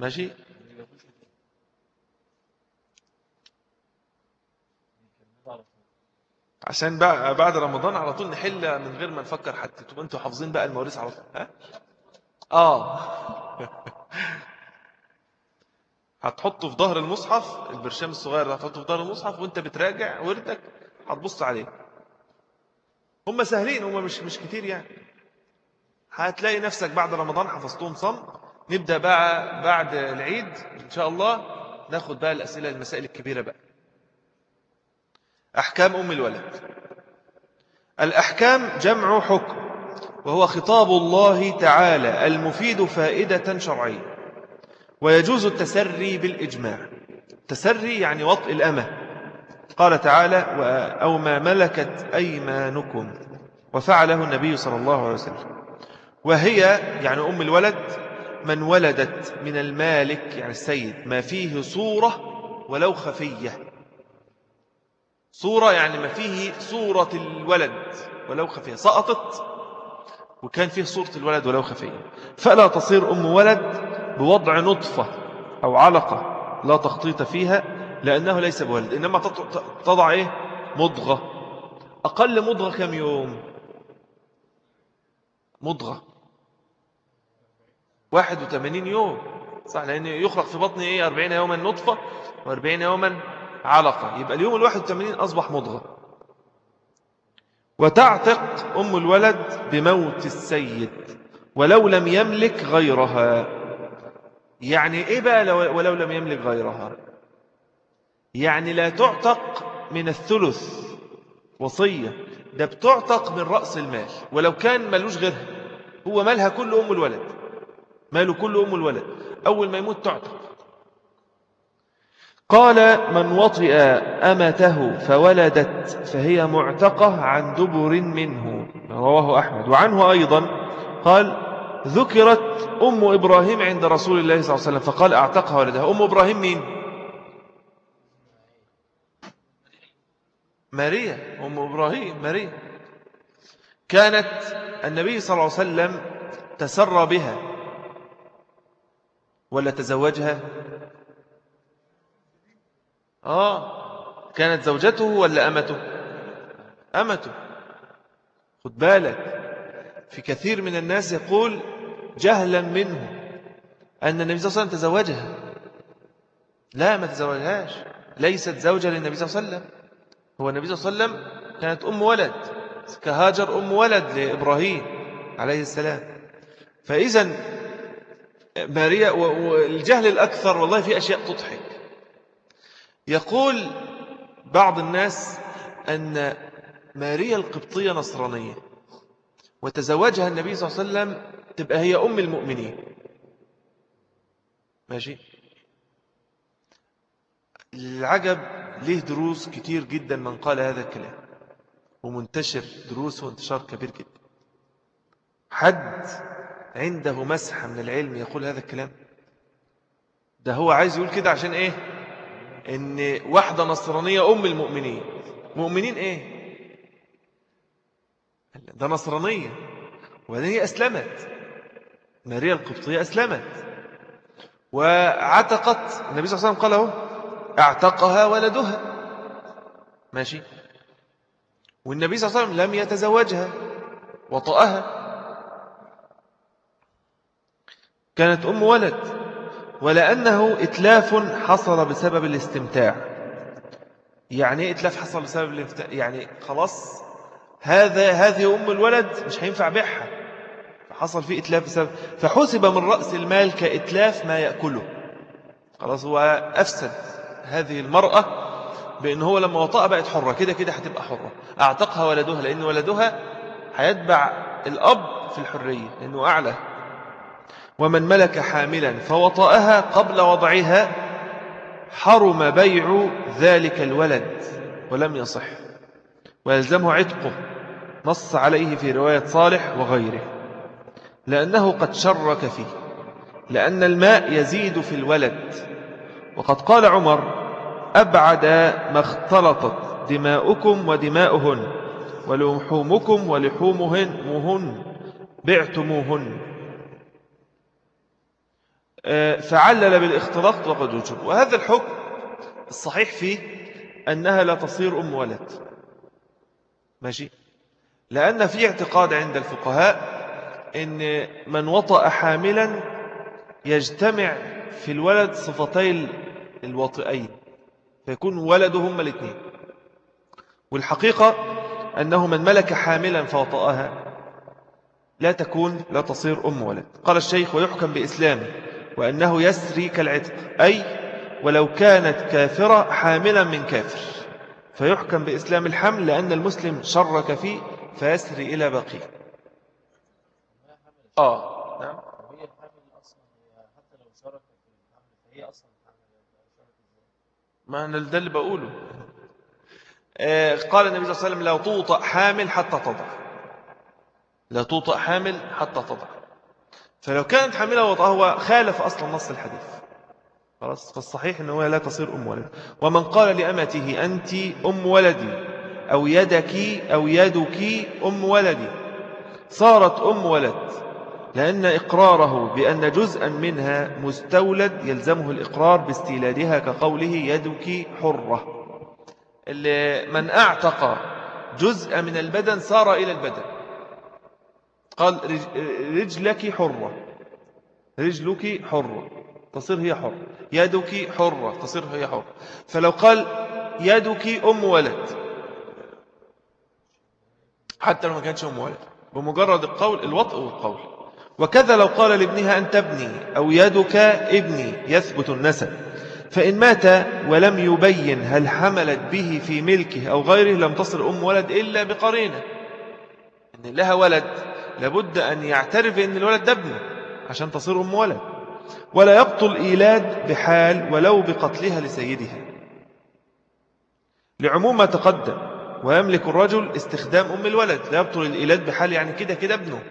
ماشي؟ عشان بقى بعد رمضان على طول نحل من غير ما نفكر حتى. تبقى أنتوا حافظين بقى المواريث على طول؟ ها؟ آه. هتحطه في ظهر المصحف البرشام الصغير ده هتحطه في ظهر المصحف وانت بتراجع وردك هتبص عليه. هم سهلين هم مش مش كتير يعني. هتلاقي نفسك بعد رمضان حفظتهم صم. نبدأ بقى بعد العيد إن شاء الله ناخد بقى الأسئلة المسائل الكبيرة بقى. أحكام أم الولد. الأحكام جمع حكم وهو خطاب الله تعالى المفيد فائدة شرعية ويجوز التسري بالإجماع. تسري يعني وطء الأمة. قال تعالى أو ما ملكت أيمانكم وفعله النبي صلى الله عليه وسلم. وهي يعني أم الولد من ولدت من المالك يعني السيد. ما فيه صورة ولو خفية. صورة يعني ما فيه صورة الولد ولو خفية. سقطت وكان فيه صورة الولد ولو خفية. فلا تصير أم ولد بوضع نطفة أو علقة لا تخطيط فيها لأنه ليس بولد. إنما تضع إيه؟ مضغة. أقل مضغة كم يوم؟ مضغة. 81 يوم. صح لأن يخلق في بطنه إيه؟ 40 يوما نطفة و40 يوما علقة. يبقى اليوم ال 81 أصبح مضغة. وتعتق أم الولد بموت السيد ولو لم يملك غيرها. يعني إيه بقى ولو لم يملك غيرها؟ يعني لا تعتق من الثلث وصية ده بتعتق من رأس المال. ولو كان ملوش غيرها هو مالها كل أم الولد. ماله كل أم الولد. أول ما يموت تعتق. قال من وطئ أمته فولدت فهي معتقة عن دبر منه. رواه أحمد. وعنه أيضا قال ذكرت أم إبراهيم عند رسول الله صلى الله عليه وسلم. فقال أعتقها ولدها. أم إبراهيم مين؟ ماريا. أم إبراهيم ماريا. كانت النبي صلى الله عليه وسلم تسرى بها ولا تزوجها؟ آه. كانت زوجته ولا أمته؟ أمته. خد بالك في كثير من الناس يقول جهلا منه أن النبي صلى الله عليه وسلم تزوجها. لا ما تزوجهاش. ليست زوجة للنبي صلى الله عليه وسلم. هو النبي صلى الله عليه وسلم كانت أم ولد كهاجر أم ولد لإبراهيم عليه السلام. فإذا ماريا والجهل الأكثر والله في أشياء تضحك. يقول بعض الناس أن ماريا القبطية نصرانية وتزوجها النبي صلى الله عليه وسلم تبقى هي أم المؤمنين. ماشي؟ العجب ليه دروس كتير جدا من قال هذا الكلام. ومنتشر دروس وانتشار كبير جدا. حد عنده مسحة من العلم يقول هذا الكلام؟ ده هو عايز يقول كده عشان إيه؟ إن واحدة نصرانية أم المؤمنين. مؤمنين إيه؟ ده نصرانية. وبعدين هي أسلمت. ماريا القبطية أسلمت. وعتقت. النبي صلى الله عليه وسلم قال له اعتقها ولدها. ماشي. والنبي صلى الله عليه وسلم لم يتزوجها. وطأها. كانت أم ولد. ولأنه إتلاف حصل بسبب الاستمتاع. يعني إيه إتلاف حصل بسبب الاستمتاع يعني خلاص هذا هذه أم الولد مش هينفع بيعها فحصل فيه إتلاف بسبب فحسب من رأس المال كإتلاف ما يأكله. خلاص هو أفسد هذه المرأة بأن هو لما وطأ بقت حرة. كده كده هتبقى حرة. أعتقها ولدها لأن ولدها هيتبع الأب في الحرية لأنه أعلى. ومن ملك حاملا فوطأها قبل وضعها حرم بيع ذلك الولد ولم يصح. ويلزمه عتقه. نص عليه في رواية صالح وغيره. لأنه قد شرك فيه. لأن الماء يزيد في الولد. وقد قال عمر أبعد ما اختلطت دماؤكم ودماؤهن ولحومكم ولحومهن بعتموهن. فعلل بالاختلاط وقد وجب. وهذا الحكم الصحيح فيه أنها لا تصير أم ولد. ماشي؟ لأن في اعتقاد عند الفقهاء أن من وطأ حاملا يجتمع في الولد صفتي الوطئين فيكون ولده هما الاثنين. والحقيقة أنه من ملك حاملا فوطأها لا تكون لا تصير أم ولد. قال الشيخ ويحكم بإسلامه. وأنه يسري كالعتق. أي ولو كانت كافرة حاملا من كافر. فيحكم بإسلام الحمل لأن المسلم شرك فيه فيسري إلى بقي آه. نعم. ما أنا ده اللي بقوله. آه قال النبي صلى الله عليه وسلم لا توطأ حامل حتى تضع. لا توطأ حامل حتى تضع. فلو كانت حاملة هو خالف أصلا نص الحديث. خلاص فالصحيح أنه لا تصير أم ولد. ومن قال لأمته أنت أم ولدي أو يدك أو يدك أم ولدي. صارت أم ولد لأن إقراره بأن جزءا منها مستولد يلزمه الإقرار باستيلادها كقوله يدك حرة. من أعتق جزء من البدن صار إلى البدن. قال رجلك حرة. رجلك حرة. تصير هي حرة. يدك حرة. تصير هي حرة. فلو قال يدك أم ولد. حتى لو ما كانش أم ولد. بمجرد القول الوطء والقول. وكذا لو قال لابنها أنت ابني أو يدك ابني. يثبت النسب. فإن مات ولم يبين هل حملت به في ملكه أو غيره لم تصل أم ولد إلا بقرينة. إن لها ولد لابد أن يعترف أن الولد ده ابنه عشان تصير أم ولد. ولا يبطل إيلاد بحال ولو بقتلها لسيدها. لعموم ما تقدم ويملك الرجل استخدام أم الولد. لا يبطل الإيلاد بحال يعني كده كده ابنه.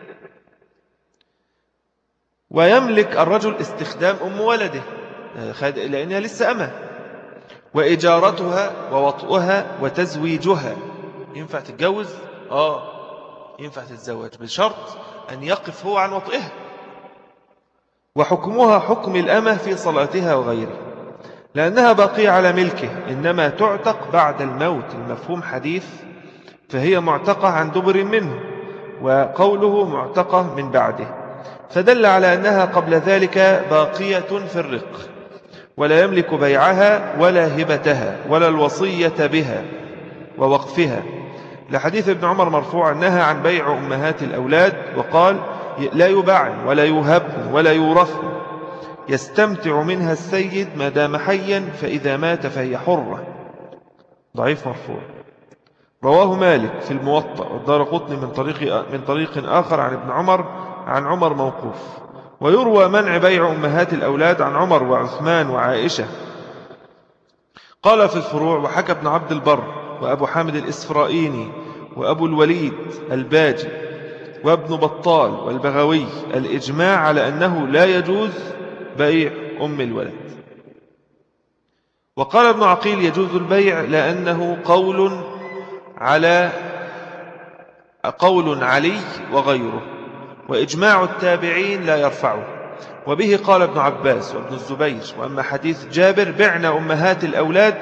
ويملك الرجل استخدام أم ولده لأنها لسه أمة. وإجارتها ووطئها وتزويجها. ينفع تتجوز؟ آه. ينفع تتزوج بشرط أن يقف هو عن وطئها. وحكمها حكم الأمة في صلاتها وغيره لأنها باقية على ملكه إنما تعتق بعد الموت المفهوم حديث فهي معتقة عن دبر منه وقوله معتقة من بعده. فدل على أنها قبل ذلك باقية في الرق ولا يملك بيعها ولا هبتها ولا الوصية بها ووقفها. لحديث ابن عمر مرفوع نهى عن بيع أمهات الأولاد وقال لا يباعن ولا يهبن ولا يورثن يستمتع منها السيد ما دام حيا فإذا مات فهي حرة. ضعيف مرفوع. رواه مالك في الموطأ والدار قطن من طريق, من طريق آخر عن ابن عمر عن عمر موقوف. ويروى منع بيع أمهات الأولاد عن عمر وعثمان وعائشة. قال في الفروع وحكى ابن عبد البر وأبو حامد الإسفرائيني وأبو الوليد الباجي وابن بطال والبغوي الإجماع على أنه لا يجوز بيع أم الولد. وقال ابن عقيل يجوز البيع لأنه قول على قول علي وغيره وإجماع التابعين لا يرفعه. وبه قال ابن عباس وابن الزبير وأما حديث جابر بعنا أمهات الأولاد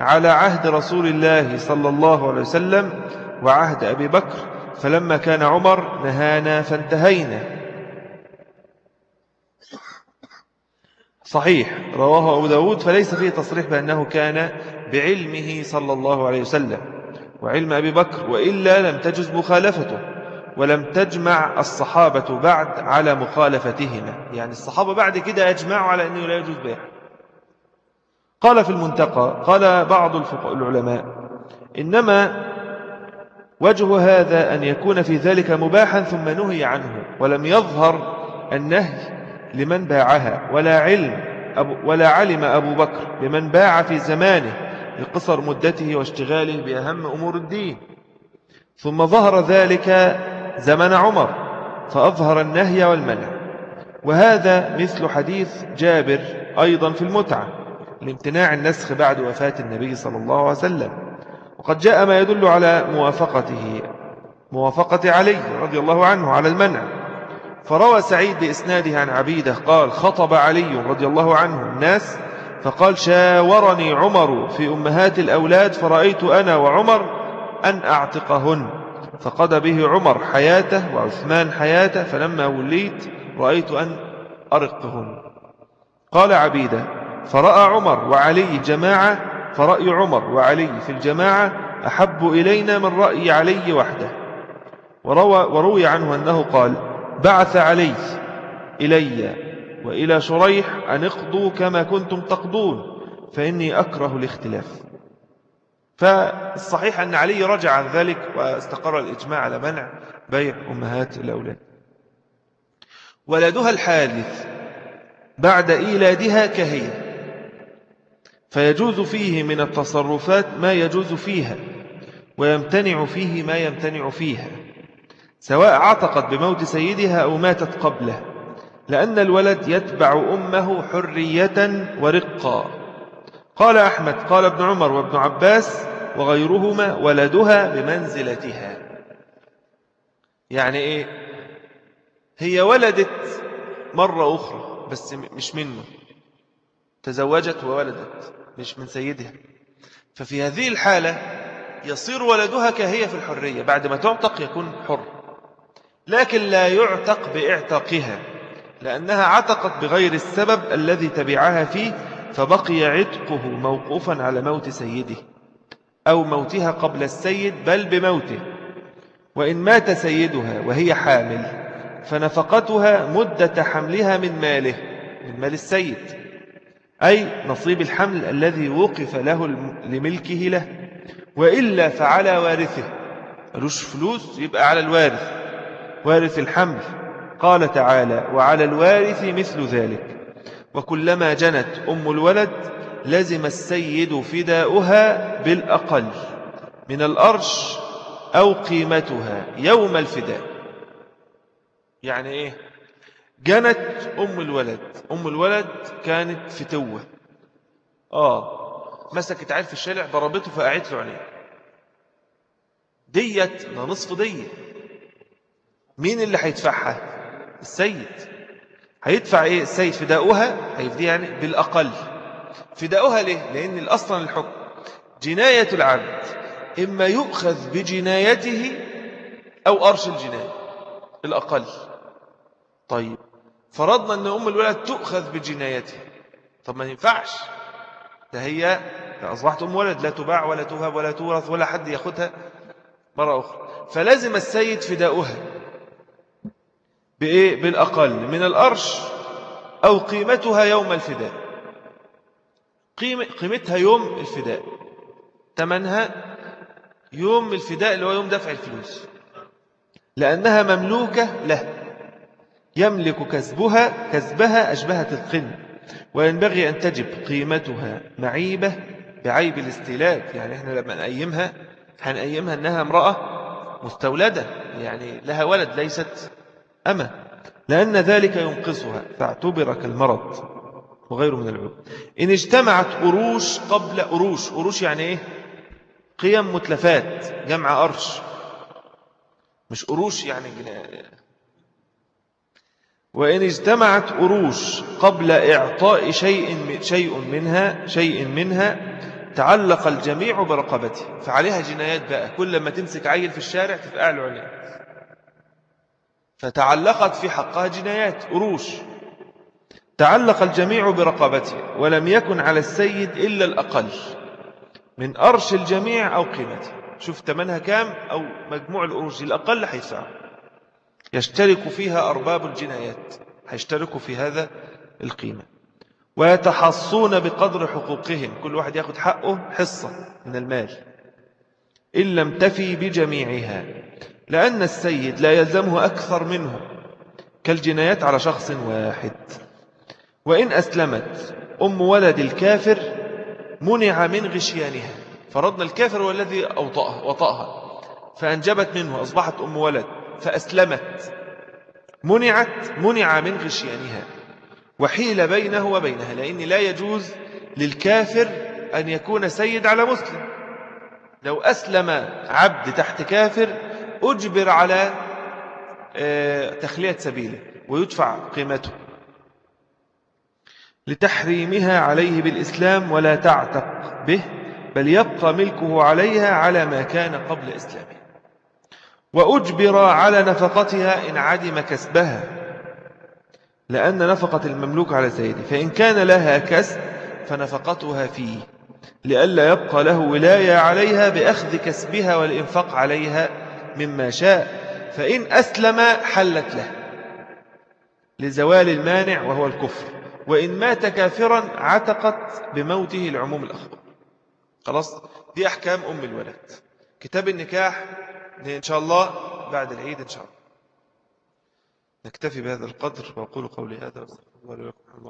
على عهد رسول الله صلى الله عليه وسلم وعهد أبي بكر فلما كان عمر نهانا فانتهينا. صحيح رواه أبو داود فليس فيه تصريح بأنه كان بعلمه صلى الله عليه وسلم وعلم أبي بكر وإلا لم تجز مخالفته ولم تجمع الصحابة بعد على مخالفتهما. يعني الصحابة بعد كده أجمعوا على أنه لا يجوز بيع قال في المنتقى قال بعض العلماء إنما وجه هذا أن يكون في ذلك مباحا ثم نهي عنه ولم يظهر النهي لمن باعها ولا علم ولا علم أبو بكر لمن باع في زمانه لقصر مدته واشتغاله بأهم أمور الدين. ثم ظهر ذلك زمن عمر فأظهر النهي والمنع. وهذا مثل حديث جابر أيضا في المتعة. لامتناع النسخ بعد وفاة النبي صلى الله عليه وسلم. وقد جاء ما يدل على موافقته موافقة علي رضي الله عنه على المنع. فروى سعيد بإسناده عن عبيدة قال خطب علي رضي الله عنه الناس فقال شاورني عمر في أمهات الأولاد فرأيت أنا وعمر أن أعتقهن. فقضى به عمر حياته وعثمان حياته فلما وليت رأيت أن أرقهن. قال عبيدة فرأى عمر وعلي جماعة فرأي عمر وعلي في الجماعة أحب إلينا من رأي علي وحده. وروى, وروي عنه أنه قال بعث علي إلي وإلى شريح أن اقضوا كما كنتم تقضون فإني أكره الاختلاف. فالصحيح أن علي رجع عن ذلك واستقر الإجماع على منع بيع أمهات الأولاد. ولدها الحادث بعد إيلادها كهي فيجوز فيه من التصرفات ما يجوز فيها ويمتنع فيه ما يمتنع فيها سواء عتقت بموت سيدها أو ماتت قبله لأن الولد يتبع أمه حرية ورقا قال أحمد قال ابن عمر وابن عباس وغيرهما ولدها بمنزلتها. يعني إيه؟ هي ولدت مرة أخرى بس مش منه تزوجت وولدت. مش من سيدها. ففي هذه الحالة يصير ولدها كهي في الحرية. بعد ما تعتق يكون حر. لكن لا يعتق باعتقها لأنها عتقت بغير السبب الذي تبعها فيه فبقي عتقه موقوفا على موت سيده أو موتها قبل السيد بل بموته. وإن مات سيدها وهي حامل فنفقتها مدة حملها من ماله من مال السيد. أي نصيب الحمل الذي وقف له لملكه له. وإلا فعلى وارثه. ملوش فلوس يبقى على الوارث. وارث الحمل. قال تعالى وعلى الوارث مثل ذلك. وكلما جنت أم الولد لزم السيد فداؤها بالأقل. من الأرش أو قيمتها يوم الفداء. يعني إيه؟ جنت أم الولد. أم الولد كانت فتوة آه مسكت عيل في الشارع ضربته فقعت له عليه ديت نصف دية. مين اللي هيدفعها؟ السيد. هيدفع إيه؟ السيد فداؤها هيفدي يعني بالأقل. فداؤها ليه؟ لأن الأصلا الحكم. جناية العبد إما يؤخذ بجنايته أو أرش الجناية. الأقل. طيب. فرضنا أن أم الولد تؤخذ بجنايته طب ما ينفعش. ده هي أصبحت أم ولد لا تباع ولا تهب ولا تورث ولا حد يأخذها مرة أخرى. فلازم السيد فداؤها. بإيه؟ بالأقل. من الأرش أو قيمتها يوم الفداء. قيمتها يوم الفداء. تمنها يوم الفداء اللي هو يوم دفع الفلوس. لأنها مملوكة له. يملك كسبها كسبها أشبهة القن وينبغي أن تجب قيمتها معيبة بعيب الاستيلاد يعني إحنا لما نقيمها هنقيمها أنها امرأة مستولدة يعني لها ولد ليست أما لأن ذلك ينقصها فاعتبر كالمرض وغيره من العيوب. إن اجتمعت أروش قبل أروش أروش يعني إيه؟ قيم متلفات جمع أرش مش قروش يعني وإن اجتمعت قروش قبل إعطاء شيء شيء منها شيء منها تعلق الجميع برقبته. فعليها جنايات بقى. كل ما تمسك عيل في الشارع تفقع له عليه فتعلقت في حقها جنايات قروش. تعلق الجميع برقبته ولم يكن على السيد إلا الأقل. من أرش الجميع أو قيمته. شوف تمنها كام؟ أو مجموع الأروج الأقل حيث يشترك فيها أرباب الجنايات هيشتركوا في هذا القيمة. ويتحصون بقدر حقوقهم كل واحد يأخذ حقه حصة من المال. إن لم تفي بجميعها لأن السيد لا يلزمه أكثر منه كالجنايات على شخص واحد. وإن أسلمت أم ولد الكافر منع من غشيانها. فرضنا الكافر هو الذي أوطأها وطأها فأنجبت منه أصبحت أم ولد. فأسلمت. منعت منع من غشيانها. وحيل بينه وبينها لأن لا يجوز للكافر أن يكون سيد على مسلم. لو أسلم عبد تحت كافر أجبر على آه، تخلية سبيله ويدفع قيمته. لتحريمها عليه بالإسلام ولا تعتق به بل يبقى ملكه عليها على ما كان قبل إسلامه. وأجبر على نفقتها إن عدم كسبها. لأن نفقة المملوك على سيده فإن كان لها كسب فنفقتها فيه. لئلا يبقى له ولاية عليها بأخذ كسبها والإنفاق عليها مما شاء. فإن أسلم حلت له لزوال المانع وهو الكفر. وإن مات كافرا عتقت بموته العموم الأخبر خلاص؟ دي أحكام أم الولد. كتاب النكاح إن شاء الله بعد العيد إن شاء الله. نكتفي بهذا القدر وأقول قولي هذا وأستغفر الله لكم